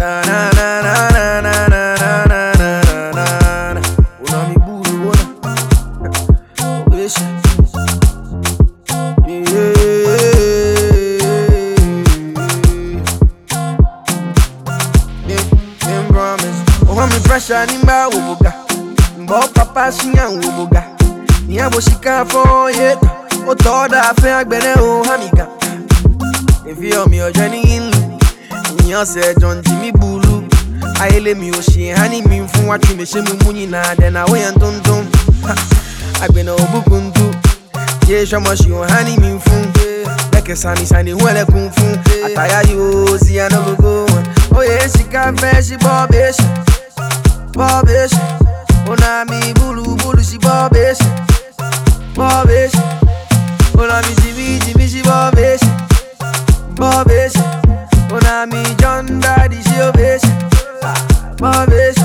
Na na na na na na na na na na na na. Una mi buru una. Wish. Yeah. Them promise. Oh, I'm pressure ni mba wubuga. Mbo papa shinya wubuga. Ni abo shika for yet. O toda fe agbere hamiga. If you me o jeni in mi ọsẹ john jimmy bulu. Ayele mi ò ṣe hání mi fún wájú mi ṣé mo mú yín náà dẹ̀nà wẹ́yẹ̀ tuntun àgbẹ̀nà òbúkun tú yé sọmọ ṣì ò hání mi fún lẹ́kẹ̀ sanisani hún ẹlẹ́kùn fún àtàyà yóò sí anágogo wọn oyè ṣìkà fẹ́ ṣí bọ́ọ̀bù èṣù bọ́ọ̀bù èṣù ó náà mi bulu ṣí bọ́ọ̀bù èṣù. down on me, John Daddy, she ah, My bitch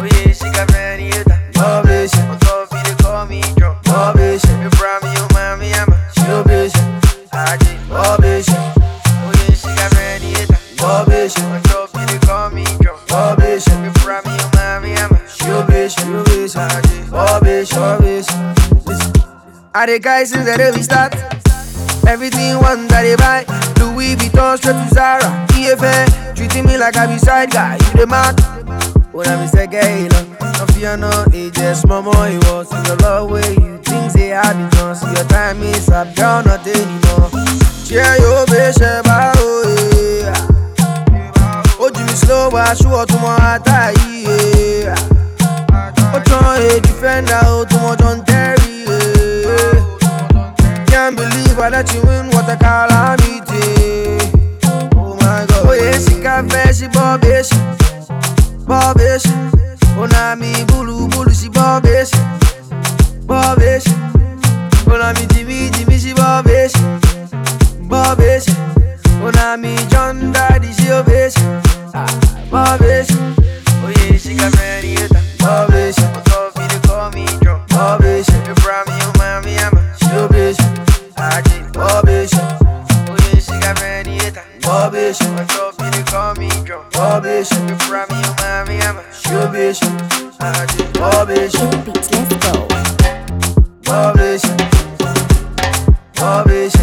Oh yeah, she got many of that. Ovation. On top of it, call me drunk. bitch. You brought me your mommy, I'm a she ovation. I did bitch. Oh yeah, she got many of that. Ovation. On top of it, call me drunk. bitch. You brought me your mommy, I'm a she ovation. bitch. I did my bitch. Are the guys since that we start. Everything one that they buy. Louis Vuitton straight to Zara. EFN treating me like I be side guy. You the mad? When I'm Mr. Gay, no, no fear no ages, mama, it was in love way. You think say I be done, see your time is up, girl, not anymore. Cheer your bitch, oh yeah. Oh, Jimmy slow, but I sure to my tie, yeah. Oh, try a defender, oh, too much on Terry, yeah. Can't believe I let you win, what a calamity. She bobbish. Bobbish. Me bulu bulu, she bobbish. Bobbish. Me Jimmy Jimmy, she bobbish. Bobbish. Me John Daddy, she obbish. Bobbish. Oh yeah, she got ready, Bobbish. Top of me, they call me John. Bobbish. You brought me, oh mommy, I'm. I did Bobbish. Oh yeah, she got ready, Bobbish. Of me, they call me drunk. Rubbish. Before I'm your mommy, I'm a rubbish. I just rubbish. Beats, let's go. Rubbish. Rubbish.